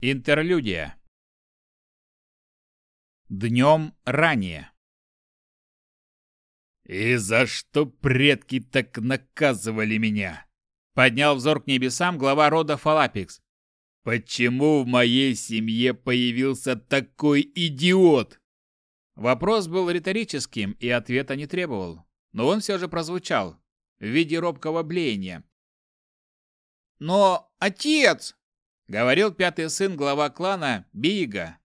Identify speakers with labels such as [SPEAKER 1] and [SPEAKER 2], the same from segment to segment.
[SPEAKER 1] Интерлюдия. Днем ранее. «И за что предки так наказывали меня?» Поднял взор к небесам глава рода Фалапикс. «Почему в моей семье появился такой идиот?» Вопрос был риторическим и ответа не требовал, но он все же прозвучал в виде робкого блеяния. «Но, отец!» — говорил пятый сын глава клана Бига,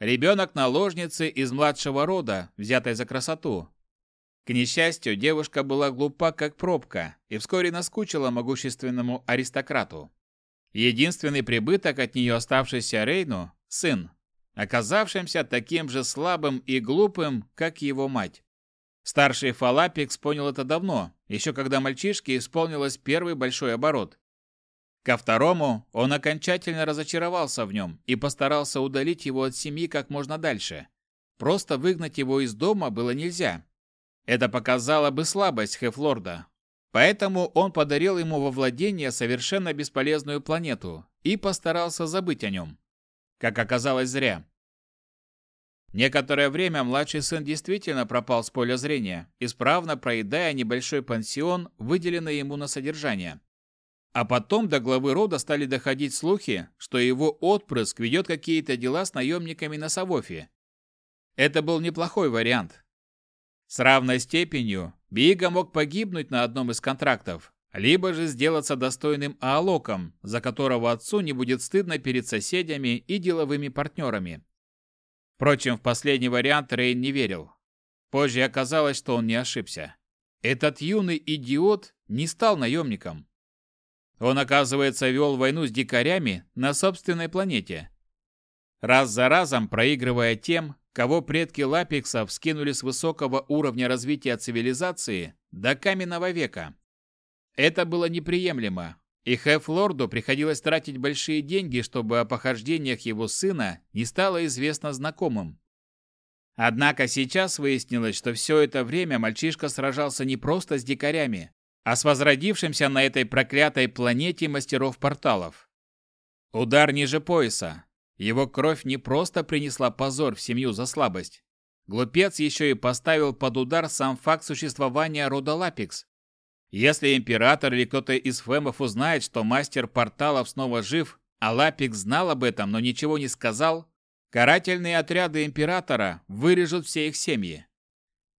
[SPEAKER 1] ребенок наложницы из младшего рода, взятой за красоту. К несчастью, девушка была глупа, как пробка, и вскоре наскучила могущественному аристократу. Единственный прибыток от нее оставшийся Рейну – сын, оказавшимся таким же слабым и глупым, как его мать. Старший Фалапикс понял это давно, еще когда мальчишке исполнилось первый большой оборот. Ко второму он окончательно разочаровался в нем и постарался удалить его от семьи как можно дальше. Просто выгнать его из дома было нельзя, это показало бы слабость Хефлорда. Поэтому он подарил ему во владение совершенно бесполезную планету и постарался забыть о нем. Как оказалось, зря. Некоторое время младший сын действительно пропал с поля зрения, исправно проедая небольшой пансион, выделенный ему на содержание. А потом до главы рода стали доходить слухи, что его отпрыск ведет какие-то дела с наемниками на Савофе. Это был неплохой вариант, с равной степенью Бига мог погибнуть на одном из контрактов, либо же сделаться достойным аалоком, за которого отцу не будет стыдно перед соседями и деловыми партнерами. Впрочем, в последний вариант Рейн не верил. Позже оказалось, что он не ошибся. Этот юный идиот не стал наемником. Он, оказывается, вел войну с дикарями на собственной планете. Раз за разом проигрывая тем, кого предки лапиксов скинули с высокого уровня развития цивилизации до каменного века. Это было неприемлемо, и Хеф-лорду приходилось тратить большие деньги, чтобы о похождениях его сына не стало известно знакомым. Однако сейчас выяснилось, что все это время мальчишка сражался не просто с дикарями, а с возродившимся на этой проклятой планете мастером порталов. Удар ниже пояса, его кровь не просто принесла позор в семью за слабость. Глупец еще и поставил под удар сам факт существования рода Лапикс. Если император или кто-то из фемов узнает, что мастер порталов снова жив, а Лапикс знал об этом, но ничего не сказал, карательные отряды императора вырежут все их семьи.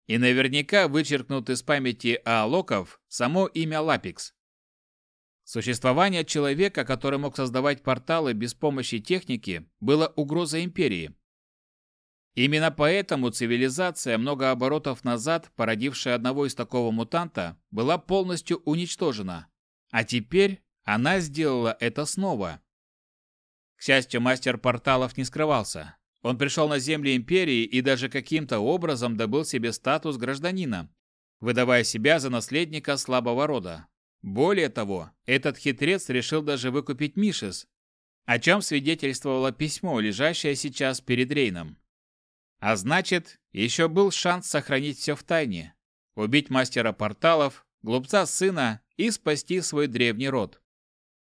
[SPEAKER 1] И наверняка вычеркнут из памяти Аалоков само имя Лапикс. Существование человека, который мог создавать порталы без помощи техники, было угрозой империи. Именно поэтому цивилизация, много оборотов назад, породившая одного из такого мутанта, была полностью уничтожена. А теперь она сделала это снова. К счастью, мастер порталов не скрывался. Он пришел на земли империи и даже каким-то образом добыл себе статус гражданина, выдавая себя за наследника слабого рода. Более того, этот хитрец решил даже выкупить Мишес, о чем свидетельствовало письмо, лежащее сейчас перед Рейном. А значит, еще был шанс сохранить все в тайне, убить мастера порталов, глупца сына и спасти свой древний род.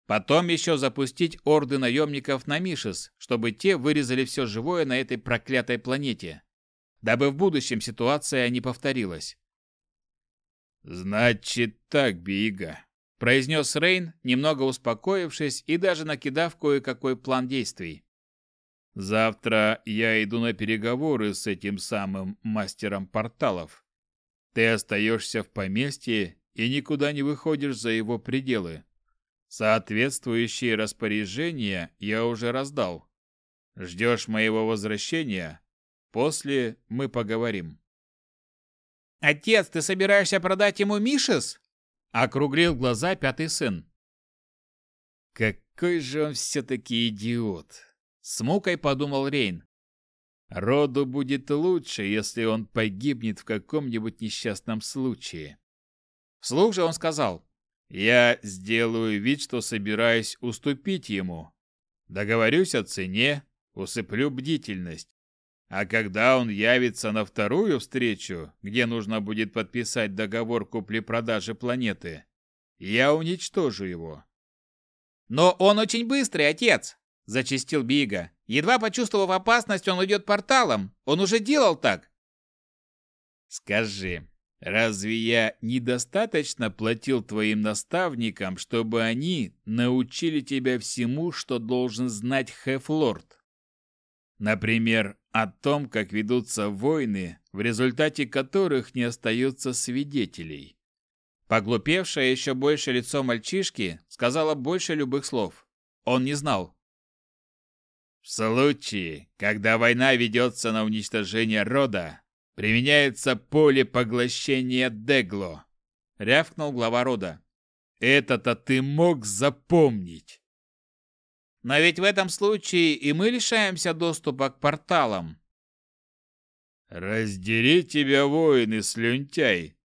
[SPEAKER 1] Потом еще запустить орды наемников на Мишес, чтобы те вырезали все живое на этой проклятой планете, дабы в будущем ситуация не повторилась. «Значит так, Бига», произнес Рейн, немного успокоившись и даже накидав кое-какой план действий. Завтра я иду на переговоры с этим самым мастером порталов. Ты остаешься в поместье и никуда не выходишь за его пределы. Соответствующие распоряжения я уже раздал. Ждешь моего возвращения? После мы поговорим.
[SPEAKER 2] Отец, ты собираешься продать ему Мишес?
[SPEAKER 1] Округлил глаза пятый сын. Какой же он все-таки идиот! С мукой подумал Рейн. Роду будет лучше, если он погибнет в каком-нибудь несчастном случае. Вслух же он сказал, «Я сделаю вид, что собираюсь уступить ему. Договорюсь о цене, усыплю бдительность. А когда он явится на вторую встречу, где нужно будет подписать договор купли-продажи планеты, я уничтожу его.
[SPEAKER 2] Но он очень быстрый, отец, зачистил Бига. Едва почувствовав опасность, он уйдет порталом. Он уже делал так.
[SPEAKER 1] Скажи, разве я недостаточно платил твоим наставникам, чтобы они научили тебя всему, что должен знать Хефлорд? Например, о том, как ведутся войны, в результате которых не остается свидетелей.
[SPEAKER 2] Поглупевшее еще больше лицо мальчишки сказала больше любых слов. Он не знал.
[SPEAKER 1] В случае, когда война ведется на уничтожение рода, применяется поле поглощения Дегло, рявкнул глава рода. Это-то ты мог запомнить.
[SPEAKER 2] Но ведь в этом случае и мы лишаемся доступа к порталам.
[SPEAKER 1] Раздери тебя, воины, слюнтяй.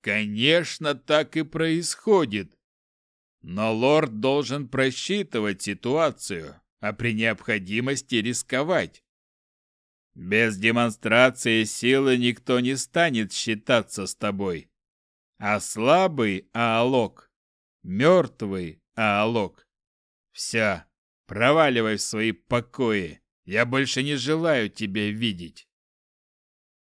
[SPEAKER 1] Конечно, так и происходит. Но лорд должен просчитывать ситуацию, а при необходимости рисковать. Без демонстрации силы никто не станет считаться с тобой. А слабый Аалок, мертвый Аалок. Все, Проваливай в свои покои. Я больше не желаю тебя видеть.